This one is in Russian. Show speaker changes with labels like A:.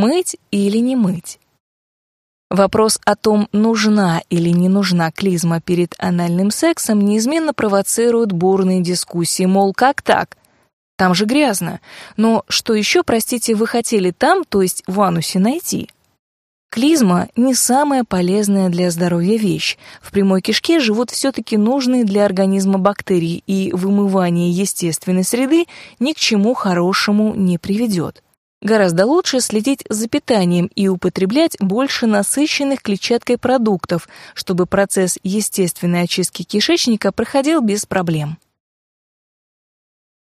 A: мыть или не мыть. Вопрос о том, нужна или не нужна клизма перед анальным сексом, неизменно провоцирует бурные дискуссии, мол, как так? Там же грязно. Но что еще, простите, вы хотели там, то есть в анусе, найти? Клизма – не самая полезная для здоровья вещь. В прямой кишке живут все-таки нужные для организма бактерии, и вымывание естественной среды ни к чему хорошему не приведет. Гораздо лучше следить за питанием и употреблять больше насыщенных клетчаткой продуктов, чтобы процесс естественной очистки кишечника проходил без проблем.